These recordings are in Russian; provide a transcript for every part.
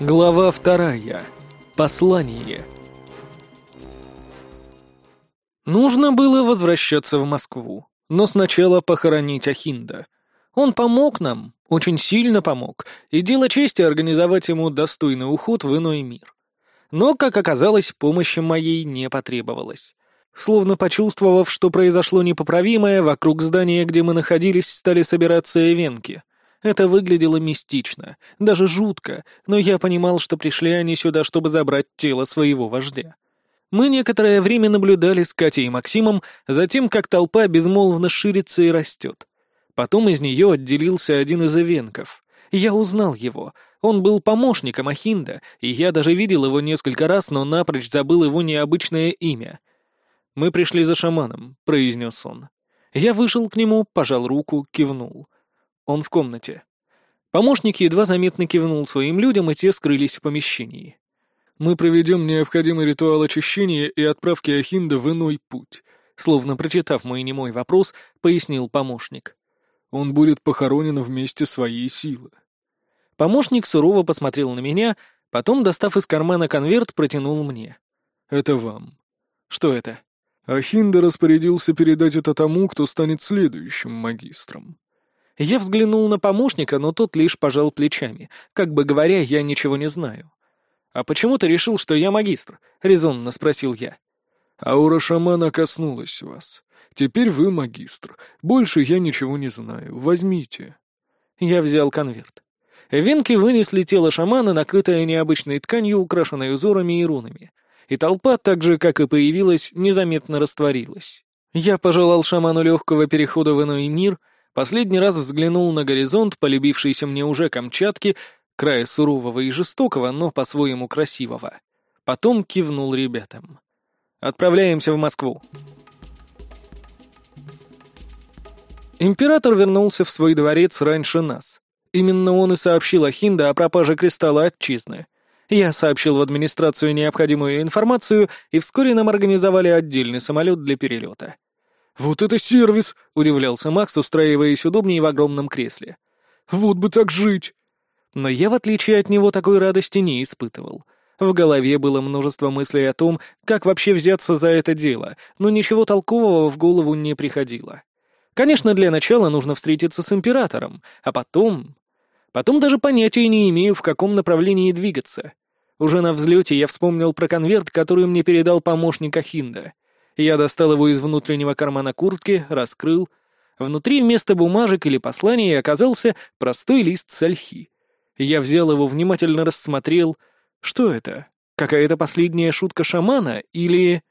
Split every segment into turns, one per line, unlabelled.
Глава вторая. Послание. Нужно было возвращаться в Москву, но сначала похоронить Ахинда. Он помог нам, очень сильно помог, и дело чести организовать ему достойный уход в иной мир. Но, как оказалось, помощи моей не потребовалось. Словно почувствовав, что произошло непоправимое, вокруг здания, где мы находились, стали собираться эвенки — это выглядело мистично, даже жутко, но я понимал, что пришли они сюда, чтобы забрать тело своего вождя. Мы некоторое время наблюдали с Катей и Максимом за тем, как толпа безмолвно ширится и растет. Потом из нее отделился один из эвенков. Я узнал его. Он был помощником Ахинда, и я даже видел его несколько раз, но напрочь забыл его необычное имя. «Мы пришли за шаманом», — произнес он. Я вышел к нему, пожал руку, кивнул. Он в комнате. Помощник едва заметно кивнул своим людям, и те скрылись в помещении. «Мы проведем необходимый ритуал очищения и отправки Ахинда в иной путь», словно прочитав мой немой вопрос, пояснил помощник. «Он будет похоронен вместе своей силы». Помощник сурово посмотрел на меня, потом, достав из кармана конверт, протянул мне. «Это вам». «Что это?» Ахинда распорядился передать это тому, кто станет следующим магистром. Я взглянул на помощника, но тот лишь пожал плечами, как бы говоря, я ничего не знаю. «А почему ты решил, что я магистр?» — резонно спросил я. «Аура шамана коснулась вас. Теперь вы магистр. Больше я ничего не знаю. Возьмите». Я взял конверт. Венки вынесли тело шамана, накрытое необычной тканью, украшенной узорами и рунами. И толпа, так же, как и появилась, незаметно растворилась. Я пожелал шаману легкого перехода в иной мир — Последний раз взглянул на горизонт, полюбившийся мне уже Камчатки, края сурового и жестокого, но по-своему красивого. Потом кивнул ребятам. «Отправляемся в Москву». Император вернулся в свой дворец раньше нас. Именно он и сообщил Ахинда о пропаже кристалла отчизны. Я сообщил в администрацию необходимую информацию, и вскоре нам организовали отдельный самолет для перелета. «Вот это сервис!» — удивлялся Макс, устраиваясь удобнее в огромном кресле. «Вот бы так жить!» Но я, в отличие от него, такой радости не испытывал. В голове было множество мыслей о том, как вообще взяться за это дело, но ничего толкового в голову не приходило. Конечно, для начала нужно встретиться с императором, а потом... Потом даже понятия не имею, в каком направлении двигаться. Уже на взлете я вспомнил про конверт, который мне передал помощник Ахинда. Я достал его из внутреннего кармана куртки, раскрыл. Внутри вместо бумажек или посланий оказался простой лист с ольхи. Я взял его, внимательно рассмотрел. Что это? Какая-то последняя шутка шамана или...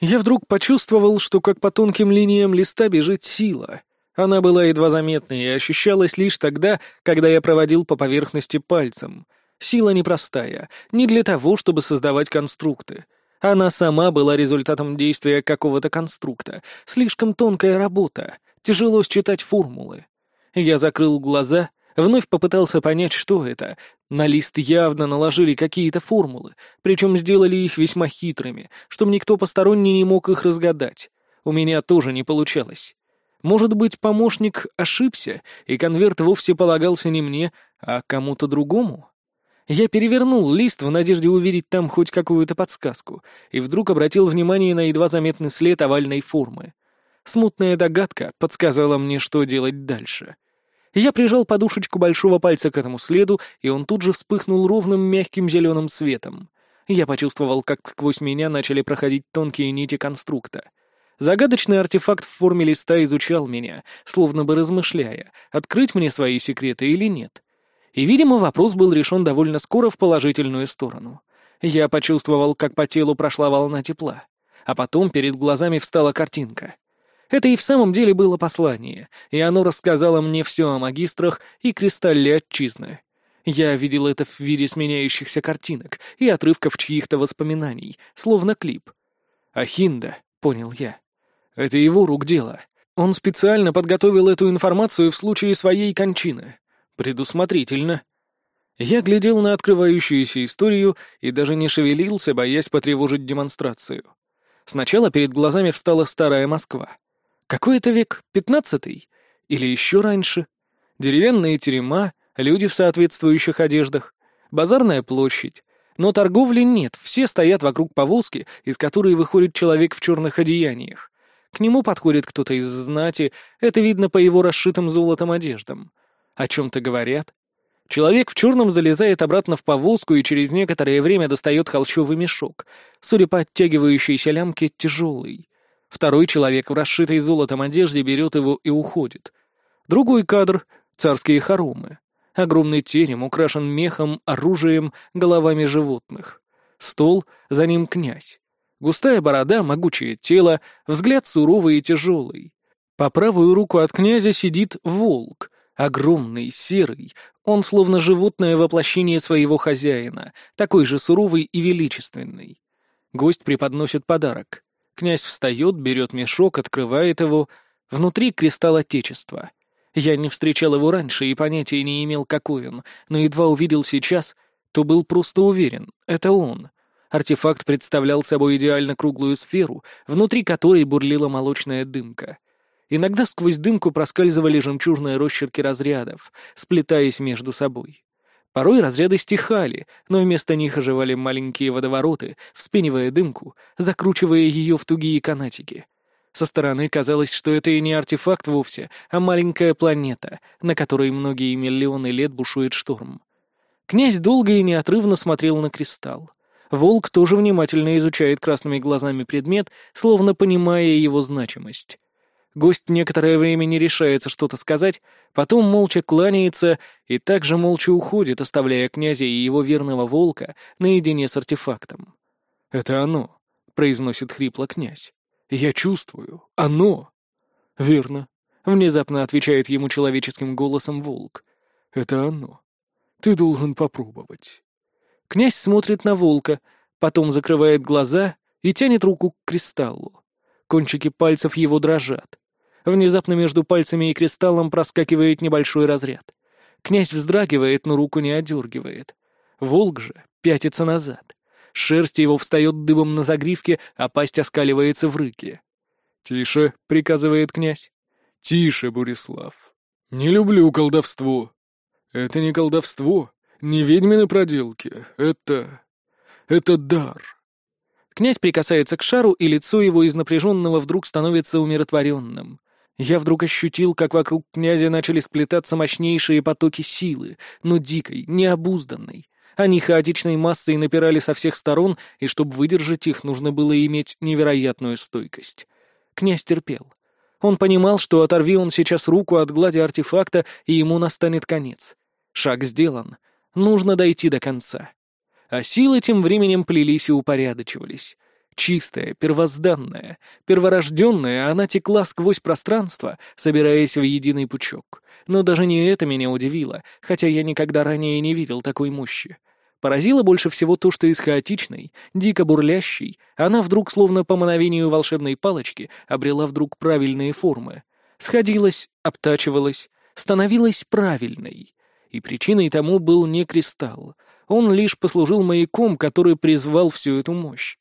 Я вдруг почувствовал, что как по тонким линиям листа бежит сила. Она была едва заметной и ощущалась лишь тогда, когда я проводил по поверхности пальцем. Сила непростая, не для того, чтобы создавать конструкты. Она сама была результатом действия какого-то конструкта. Слишком тонкая работа. Тяжело считать формулы. Я закрыл глаза, вновь попытался понять, что это. На лист явно наложили какие-то формулы, причем сделали их весьма хитрыми, чтобы никто посторонний не мог их разгадать. У меня тоже не получалось. Может быть, помощник ошибся, и конверт вовсе полагался не мне, а кому-то другому? Я перевернул лист в надежде увидеть там хоть какую-то подсказку, и вдруг обратил внимание на едва заметный след овальной формы. Смутная догадка подсказала мне, что делать дальше. Я прижал подушечку большого пальца к этому следу, и он тут же вспыхнул ровным мягким зеленым светом. Я почувствовал, как сквозь меня начали проходить тонкие нити конструкта. Загадочный артефакт в форме листа изучал меня, словно бы размышляя, открыть мне свои секреты или нет. И, видимо, вопрос был решен довольно скоро в положительную сторону. Я почувствовал, как по телу прошла волна тепла, а потом перед глазами встала картинка. Это и в самом деле было послание, и оно рассказало мне все о магистрах и кристалле отчизны. Я видел это в виде сменяющихся картинок и отрывков чьих-то воспоминаний, словно клип. «Ахинда», — понял я. «Это его рук дело. Он специально подготовил эту информацию в случае своей кончины. Предусмотрительно. Я глядел на открывающуюся историю и даже не шевелился, боясь потревожить демонстрацию. Сначала перед глазами встала старая Москва. Какой это век? Пятнадцатый? Или еще раньше? Деревянные терема, люди в соответствующих одеждах. Базарная площадь. Но торговли нет, все стоят вокруг повозки, из которой выходит человек в черных одеяниях. К нему подходит кто-то из знати, это видно по его расшитым золотом одеждам. О чем-то говорят. Человек в черном залезает обратно в повозку и через некоторое время достает холчевый мешок, судя по оттягивающейся лямке, тяжелый. Второй человек в расшитой золотом одежде берет его и уходит. Другой кадр — царские хоромы. Огромный терем украшен мехом, оружием, головами животных. Стол, за ним князь. Густая борода, могучее тело, взгляд суровый и тяжелый. По правую руку от князя сидит волк, огромный, серый. Он словно животное воплощение своего хозяина, такой же суровый и величественный. Гость преподносит подарок. Князь встает, берет мешок, открывает его. Внутри кристалл Отечества. Я не встречал его раньше и понятия не имел, какой он, но едва увидел сейчас, то был просто уверен — это он. Артефакт представлял собой идеально круглую сферу, внутри которой бурлила молочная дымка. Иногда сквозь дымку проскальзывали жемчужные росчерки разрядов, сплетаясь между собой. Порой разряды стихали, но вместо них оживали маленькие водовороты, вспенивая дымку, закручивая ее в тугие канатики. Со стороны казалось, что это и не артефакт вовсе, а маленькая планета, на которой многие миллионы лет бушует шторм. Князь долго и неотрывно смотрел на кристалл. Волк тоже внимательно изучает красными глазами предмет, словно понимая его значимость. Гость некоторое время не решается что-то сказать, потом молча кланяется и также молча уходит, оставляя князя и его верного волка наедине с артефактом. «Это оно», — произносит хрипло князь. «Я чувствую. Оно». «Верно», — внезапно отвечает ему человеческим голосом волк. «Это оно. Ты должен попробовать». Князь смотрит на волка, потом закрывает глаза и тянет руку к кристаллу. Кончики пальцев его дрожат. Внезапно между пальцами и кристаллом проскакивает небольшой разряд. Князь вздрагивает, но руку не отдергивает. Волк же пятится назад. Шерсть его встает дыбом на загривке, а пасть оскаливается в рыке. «Тише», — приказывает князь. «Тише, Бурислав. Не люблю колдовство. Это не колдовство, не ведьмины проделки, это... это дар». Князь прикасается к шару, и лицо его из напряженного вдруг становится умиротворенным. Я вдруг ощутил, как вокруг князя начали сплетаться мощнейшие потоки силы, но дикой, необузданной. Они хаотичной массой напирали со всех сторон, и чтобы выдержать их, нужно было иметь невероятную стойкость. Князь терпел. Он понимал, что оторви он сейчас руку от глади артефакта, и ему настанет конец. Шаг сделан. Нужно дойти до конца. А силы тем временем плелись и упорядочивались. Чистая, первозданная, перворожденная, она текла сквозь пространство, собираясь в единый пучок. Но даже не это меня удивило, хотя я никогда ранее не видел такой мощи. Поразило больше всего то, что из хаотичной, дико бурлящей, она вдруг, словно по мановению волшебной палочки, обрела вдруг правильные формы. Сходилась, обтачивалась, становилась правильной. И причиной тому был не кристалл. Он лишь послужил маяком, который призвал всю эту мощь.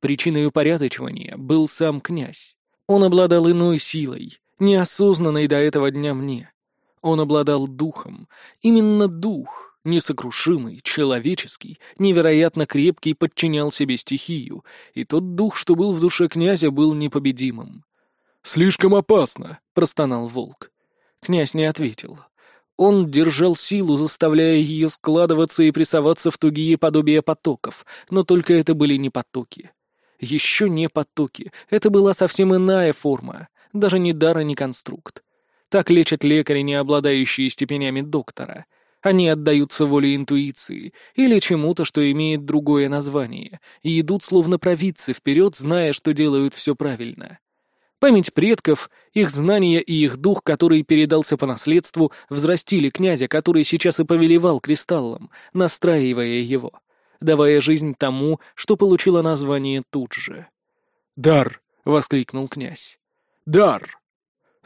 Причиной упорядочивания был сам князь. Он обладал иной силой, неосознанной до этого дня мне. Он обладал духом. Именно дух, несокрушимый, человеческий, невероятно крепкий, подчинял себе стихию, и тот дух, что был в душе князя, был непобедимым. «Слишком опасно!» — простонал волк. Князь не ответил. Он держал силу, заставляя ее складываться и прессоваться в тугие подобия потоков, но только это были не потоки. Еще не потоки, это была совсем иная форма, даже не дар, а не конструкт. Так лечат лекари, не обладающие степенями доктора. Они отдаются воле интуиции или чему-то, что имеет другое название, и идут словно провидцы вперед, зная, что делают все правильно. Память предков, их знания и их дух, который передался по наследству, взрастили князя, который сейчас и повелевал кристаллом, настраивая его, давая жизнь тому, что получило название тут же. «Дар!» — воскликнул князь. «Дар!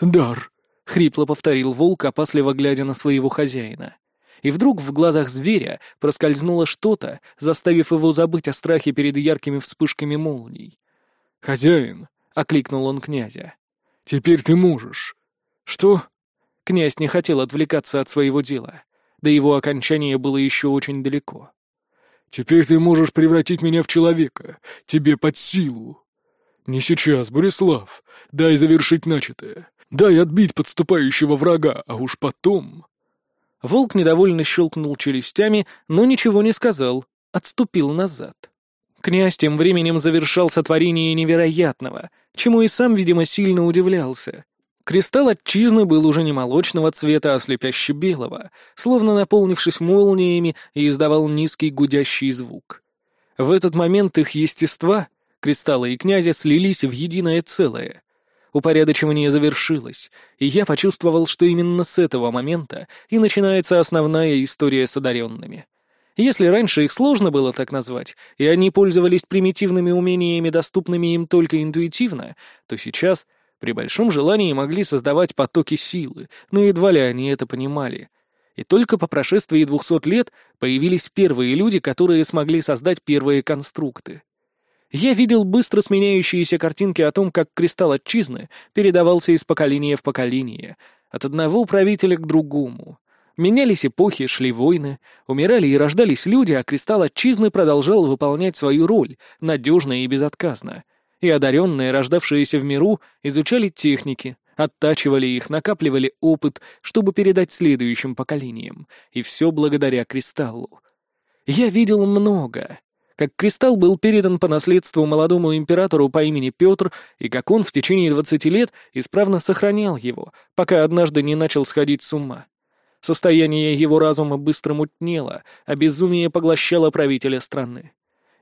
Дар!» — хрипло повторил волк, опасливо глядя на своего хозяина. И вдруг в глазах зверя проскользнуло что-то, заставив его забыть о страхе перед яркими вспышками молний. «Хозяин!» — окликнул он князя. «Теперь ты можешь». «Что?» Князь не хотел отвлекаться от своего дела. До его окончания было еще очень далеко.
«Теперь ты можешь превратить меня в человека. Тебе под силу». «Не сейчас, Борислав. Дай завершить начатое. Дай отбить подступающего врага, а уж потом...»
Волк недовольно щелкнул челюстями, но ничего не сказал, отступил назад. Князь тем временем завершал сотворение невероятного, чему и сам, видимо, сильно удивлялся. Кристалл отчизны был уже не молочного цвета, а слепяще белого, словно наполнившись молниями и издавал низкий гудящий звук. В этот момент их естества, кристаллы и князя, слились в единое целое. Упорядочивание завершилось, и я почувствовал, что именно с этого момента и начинается основная история с одаренными. Если раньше их сложно было так назвать, и они пользовались примитивными умениями, доступными им только интуитивно, то сейчас, при большом желании, могли создавать потоки силы, но едва ли они это понимали. И только по прошествии двухсот лет появились первые люди, которые смогли создать первые конструкты. Я видел быстро сменяющиеся картинки о том, как кристалл отчизны передавался из поколения в поколение, от одного правителя к другому. Менялись эпохи, шли войны, умирали и рождались люди, а кристалл отчизны продолжал выполнять свою роль, надежно и безотказно. И одаренные, рождавшиеся в миру, изучали техники, оттачивали их, накапливали опыт, чтобы передать следующим поколениям, и все благодаря кристаллу. Я видел много, как кристалл был передан по наследству молодому императору по имени Петр, и как он в течение двадцати лет исправно сохранял его, пока однажды не начал сходить с ума. Состояние его разума быстро мутнело, а безумие поглощало правителя страны.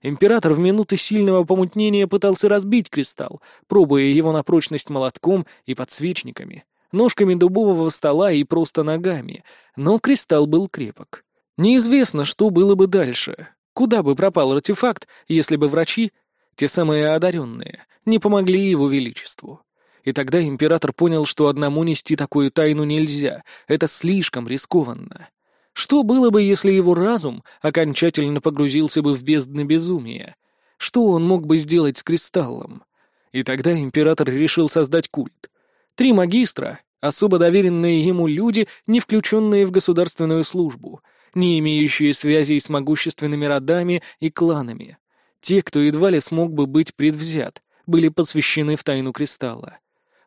Император в минуты сильного помутнения пытался разбить кристалл, пробуя его на прочность молотком и подсвечниками, ножками дубового стола и просто ногами, но кристалл был крепок. Неизвестно, что было бы дальше. Куда бы пропал артефакт, если бы врачи, те самые одаренные, не помогли его величеству? И тогда император понял, что одному нести такую тайну нельзя, это слишком рискованно. Что было бы, если его разум окончательно погрузился бы в бездны безумия? Что он мог бы сделать с кристаллом? И тогда император решил создать культ. Три магистра, особо доверенные ему люди, не включенные в государственную службу, не имеющие связей с могущественными родами и кланами. Те, кто едва ли смог бы быть предвзят, были посвящены в тайну кристалла.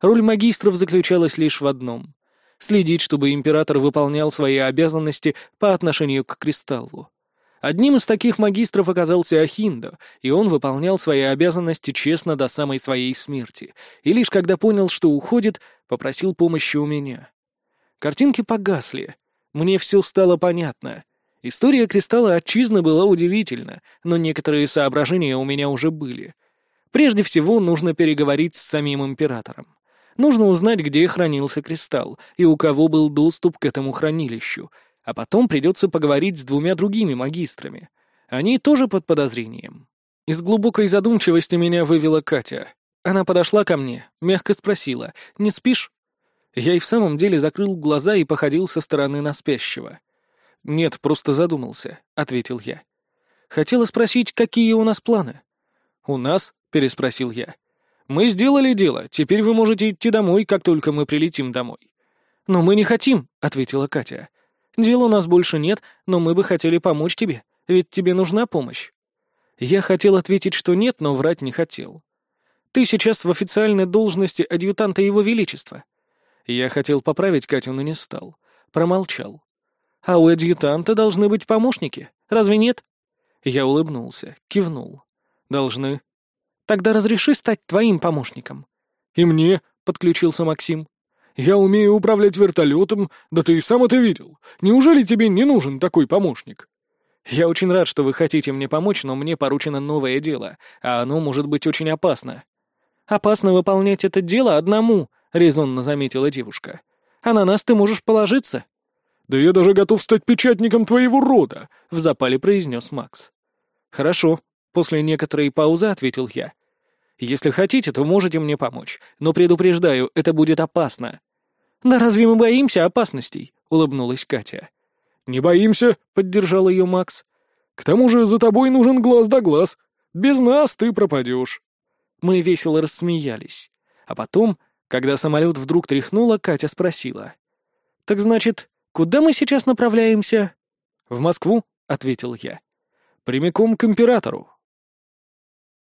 Роль магистров заключалась лишь в одном — следить, чтобы император выполнял свои обязанности по отношению к кристаллу. Одним из таких магистров оказался Ахиндо, и он выполнял свои обязанности честно до самой своей смерти, и лишь когда понял, что уходит, попросил помощи у меня. Картинки погасли, мне все стало понятно. История кристалла отчизны была удивительна, но некоторые соображения у меня уже были. Прежде всего, нужно переговорить с самим императором. Нужно узнать, где хранился кристалл и у кого был доступ к этому хранилищу, а потом придется поговорить с двумя другими магистрами. Они тоже под подозрением. Из глубокой задумчивости меня вывела Катя. Она подошла ко мне, мягко спросила, «Не спишь?» Я и в самом деле закрыл глаза и походил со стороны на спящего. «Нет, просто задумался», — ответил я. «Хотела спросить, какие у нас планы?» «У нас?» — переспросил я. «Мы сделали дело, теперь вы можете идти домой, как только мы прилетим домой». «Но мы не хотим», — ответила Катя. «Дел у нас больше нет, но мы бы хотели помочь тебе, ведь тебе нужна помощь». Я хотел ответить, что нет, но врать не хотел. «Ты сейчас в официальной должности адъютанта Его Величества. Я хотел поправить Катю, но не стал. Промолчал. «А у адъютанта должны быть помощники, разве нет?» Я улыбнулся, кивнул. «Должны». «Тогда разреши стать твоим помощником».
«И мне», — подключился Максим. «Я умею управлять вертолетом, да ты и сам это видел. Неужели тебе не нужен такой помощник?»
«Я очень рад, что вы хотите мне помочь, но мне поручено новое дело, а оно может быть очень опасно». «Опасно выполнять это дело одному», резонно заметила девушка. «А на нас ты можешь положиться?»
«Да я даже готов стать печатником твоего рода», — в запале произнес Макс.
«Хорошо», — после некоторой паузы ответил я. «Если хотите, то можете мне помочь, но предупреждаю, это будет опасно». «Да разве мы боимся опасностей?» — улыбнулась Катя.
«Не боимся», — поддержал ее Макс. «К тому же за тобой нужен глаз да глаз. Без нас ты пропадешь».
Мы весело рассмеялись. А потом когда самолет вдруг тряхнуло, Катя спросила. «Так значит, куда мы сейчас направляемся?»
«В Москву», — ответил я. «Прямиком к императору.